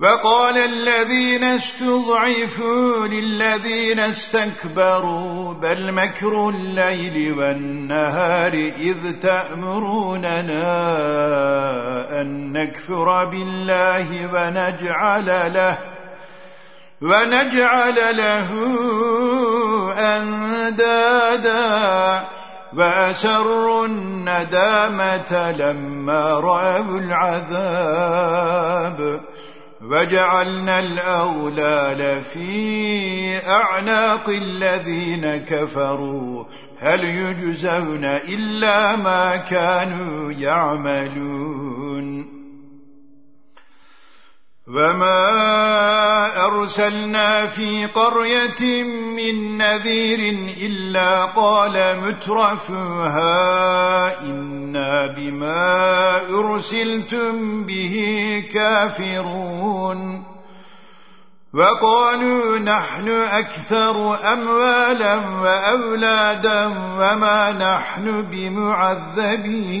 وقال الذين استضعفوا للذين استكبروا بل مكر الليل والنهار إذ تأمروننا أن نكفر بالله ونجعل له ونجعل له أندادا وأسروا الندامة لما رأوا العذاب. وجعلنا الأغلال في أعناق الذين كفروا. هل يجزون إلا ما كانوا يعملون؟ وما أرسلنا في قرية من نذير إلا قال مترفها إنا بما أرسلتم به كافرون وقالوا نحن أكثر أموالا وأولادا وما نحن بمعذبين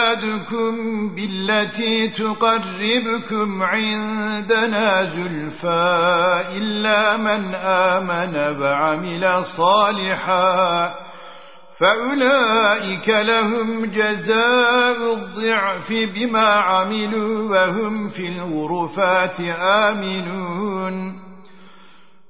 بالتي تقربكم عندنا زلفا إلا من آمن وعمل صالحا فأولئك لهم جزاء الضعف بما عملوا وهم في الغرفات آمنون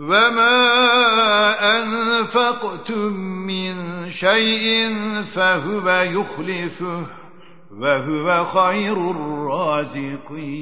وما أنفقتم من شيء فهو يخلفه وهو خير الرازقين